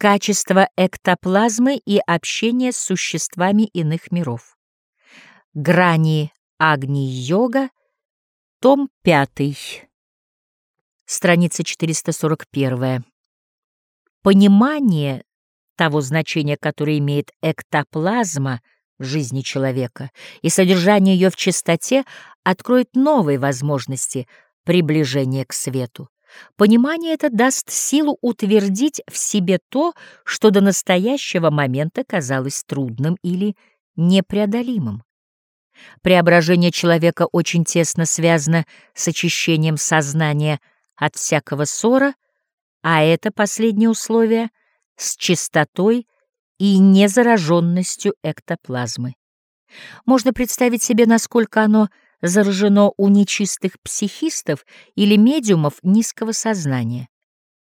Качество эктоплазмы и общение с существами иных миров. Грани Агни-йога, том 5, страница 441. Понимание того значения, которое имеет эктоплазма в жизни человека, и содержание ее в чистоте откроет новые возможности приближения к свету. Понимание это даст силу утвердить в себе то, что до настоящего момента казалось трудным или непреодолимым. Преображение человека очень тесно связано с очищением сознания от всякого ссора, а это последнее условие — с чистотой и незараженностью эктоплазмы. Можно представить себе, насколько оно — заражено у нечистых психистов или медиумов низкого сознания.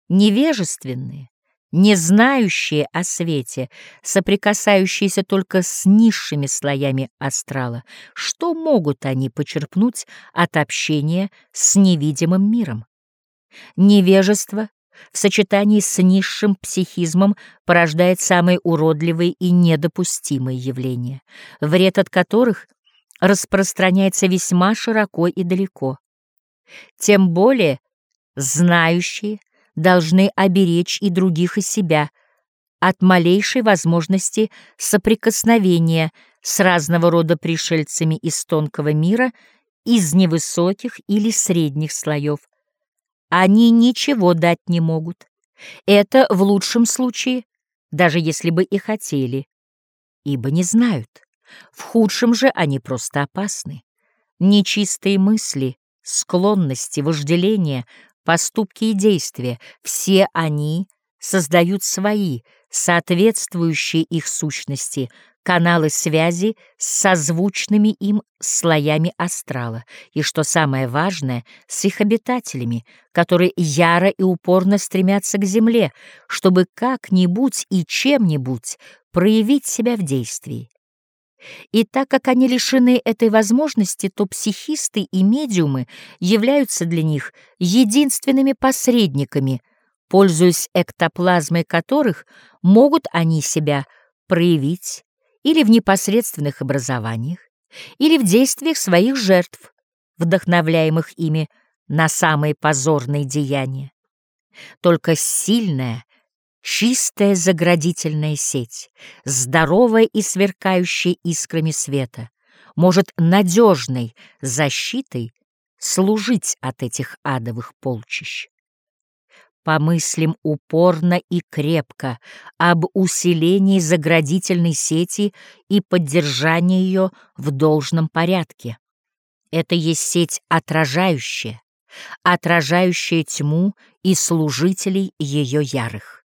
Невежественные, не знающие о свете, соприкасающиеся только с низшими слоями астрала, что могут они почерпнуть от общения с невидимым миром? Невежество в сочетании с низшим психизмом порождает самые уродливые и недопустимые явления, вред от которых — распространяется весьма широко и далеко. Тем более знающие должны оберечь и других и себя от малейшей возможности соприкосновения с разного рода пришельцами из тонкого мира, из невысоких или средних слоев. Они ничего дать не могут. Это в лучшем случае, даже если бы и хотели, ибо не знают. В худшем же они просто опасны. Нечистые мысли, склонности, вожделения, поступки и действия — все они создают свои, соответствующие их сущности, каналы связи с созвучными им слоями астрала, и, что самое важное, с их обитателями, которые яро и упорно стремятся к Земле, чтобы как-нибудь и чем-нибудь проявить себя в действии. И так как они лишены этой возможности, то психисты и медиумы являются для них единственными посредниками, пользуясь эктоплазмой которых могут они себя проявить или в непосредственных образованиях, или в действиях своих жертв, вдохновляемых ими на самые позорные деяния. Только сильная, Чистая заградительная сеть, здоровая и сверкающая искрами света, может надежной защитой служить от этих адовых полчищ. Помыслим упорно и крепко об усилении заградительной сети и поддержании ее в должном порядке. Это есть сеть отражающая, отражающая тьму и служителей ее ярых.